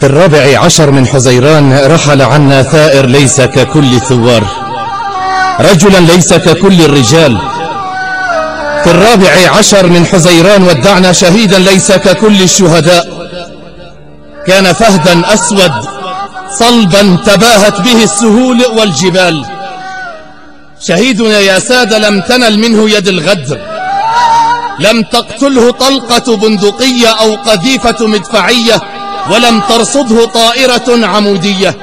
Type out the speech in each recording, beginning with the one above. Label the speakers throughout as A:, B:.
A: في الرابع عشر من حزيران رحل عنا ثائر ليس ككل الثوار. رجلا ليس ككل الرجال. في الرابع عشر من حزيران ودعنا شهيدا ليس ككل الشهداء. كان فهدا أسود صلبا تباهت به السهول والجبال. شهيدنا يا سادة لم تنل منه يد الغدر. لم تقتله طلقة بندقية أو قذيفة مدفعية. ولم ترصده طائرة عمودية.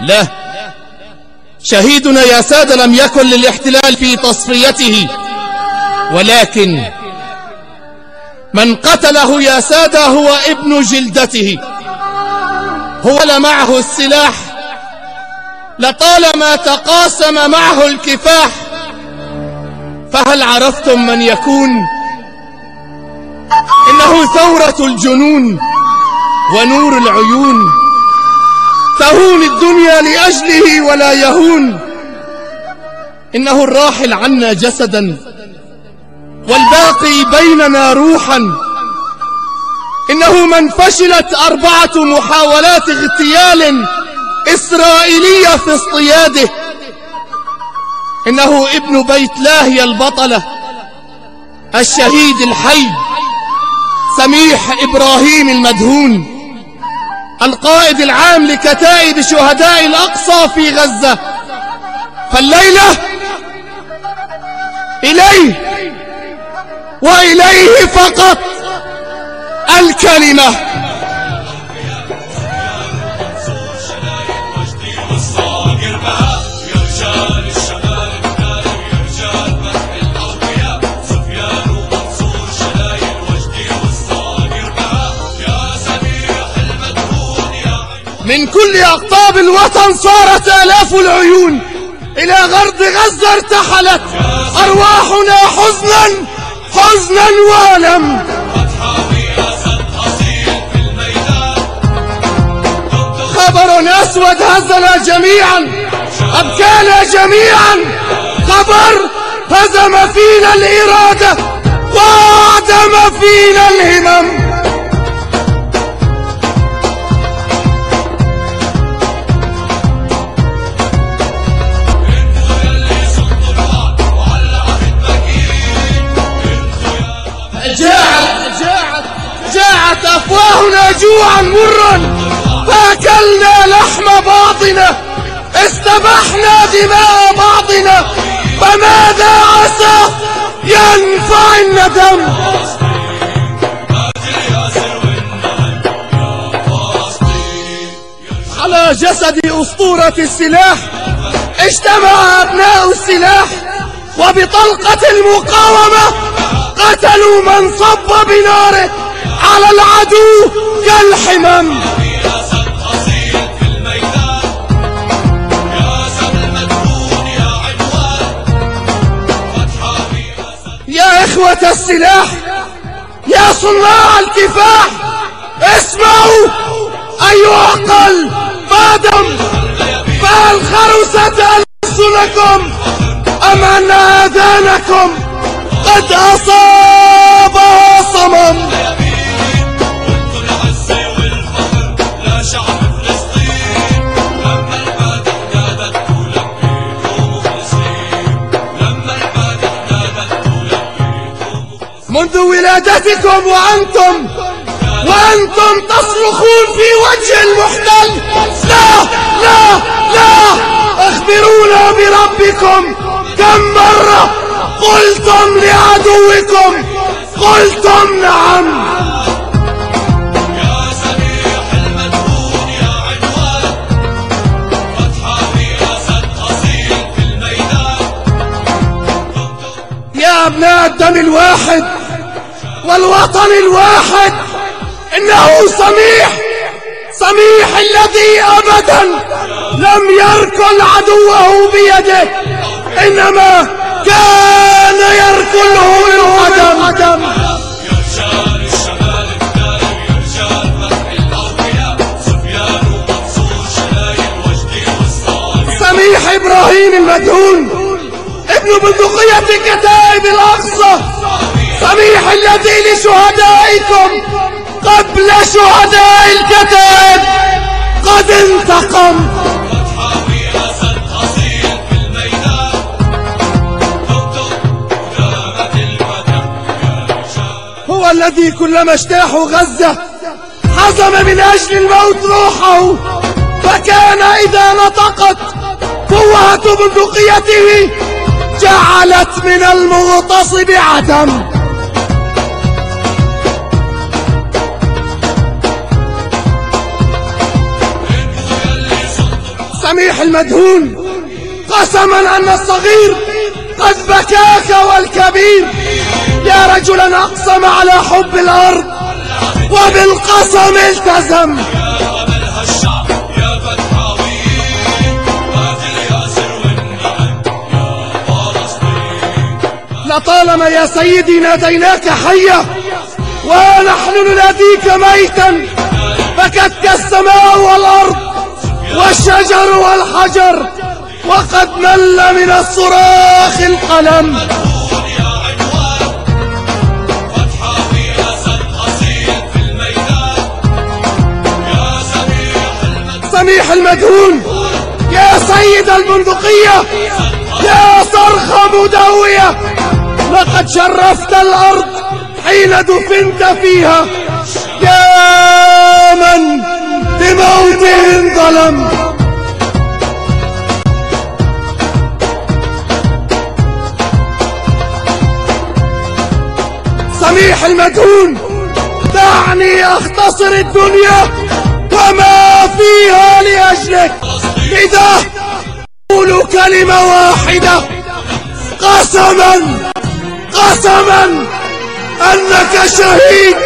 A: لا. شهيدنا يا سادة لم يكن للاحتلال في تصفيته. ولكن من قتله يا سادة هو ابن جلدته. هو لمعه السلاح. لطالما تقاسم معه الكفاح. فهل عرفتم من يكون؟ إنه ثورة الجنون. ونور العيون. تهون الدنيا لأجله ولا يهون. إنه الراحل عنا جسدا. والباقي بيننا روحا. إنه من فشلت أربعة محاولات اغتيال إسرائيلية في اصطياده. إنه ابن بيت لاهي البطلة. الشهيد الحي. سميح إبراهيم المدهون. القائد العام لكتائب شهداء الأقصى في غزة. فالليلة إليه وإليه فقط الكلمة. من كل أقطاب الوطن صارت آلاف العيون. إلى غرب غزة ارتحلت أرواحنا حزنا حزنا وألم. خبر أسود هزنا جميعا أبكانا جميعا. خبر هزم فينا الإرادة وأعدم فينا الهمم. جاعت أفواهنا جوعا مرا فأكلنا لحم بعضنا استبحنا دماء بعضنا فماذا عسى؟ ينفع الندم على جسد أسطورة السلاح اجتمع أبناء السلاح وبطلقة المقاومة قتلوا من صب بناره. على العدو كالحمم يا إخوة السلاح يا صناع الكفاح اسمعوا أيها القلب فادم فهل خرست ألسنكم أم أن آذانكم قد أصابها ولادتكم وأنتم وأنتم تصرخون في وجه المحتل. لا لا لا. اخبرونا بربكم. كم مرة قلتم لعدوكم؟ قلتم نعم. يا أبناء الدم الواحد والوطن الواحد إنه سميح سميح الذي أبدا لم يركل عدوه بيده إنما كان يركله بالقدم سميح إبراهيم المدهون ابن بندقية كتائب الأقصى سميح الذي لشهدائكم قبل شهداء الكتائب قد انتقم. هو الذي كلما اجتاحوا غزة حزم من أجل الموت روحه فكان إذا نطقت فوهة بندقيته جعلت من المغتصب عدم. سميح المدهون قسما أن الصغير قد بكاك والكبير. يا رجلا أقسم على حب الأرض وبالقسم التزم. لطالما يا سيدي ناديناك حيا ونحن نناديك ميتا فكتك السماء والأرض والشجر والحجر وقد مل من الصراخ القلم.
B: سميح
A: المدهون يا سيد البندقية يا صرخة مدوية لقد شرفت الأرض حين دفنت فيها. يا المدهون دعني أختصر الدنيا وما فيها لأجلك. إذا قولوا كلمة واحدة قسما قسما أنك شهيد.